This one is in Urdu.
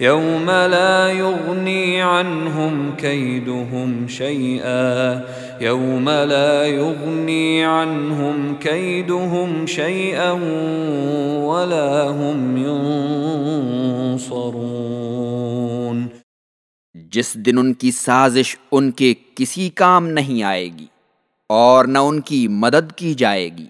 يوم لا يغني عنهم كيدهم شيئا. يوم لا يغني عنهم كيدهم شيئا ولا هم ينصرون. جس دن ان کی سازش ان کے کسی کام نہیں آئے گی اور نہ ان کی مدد کی جائے گی۔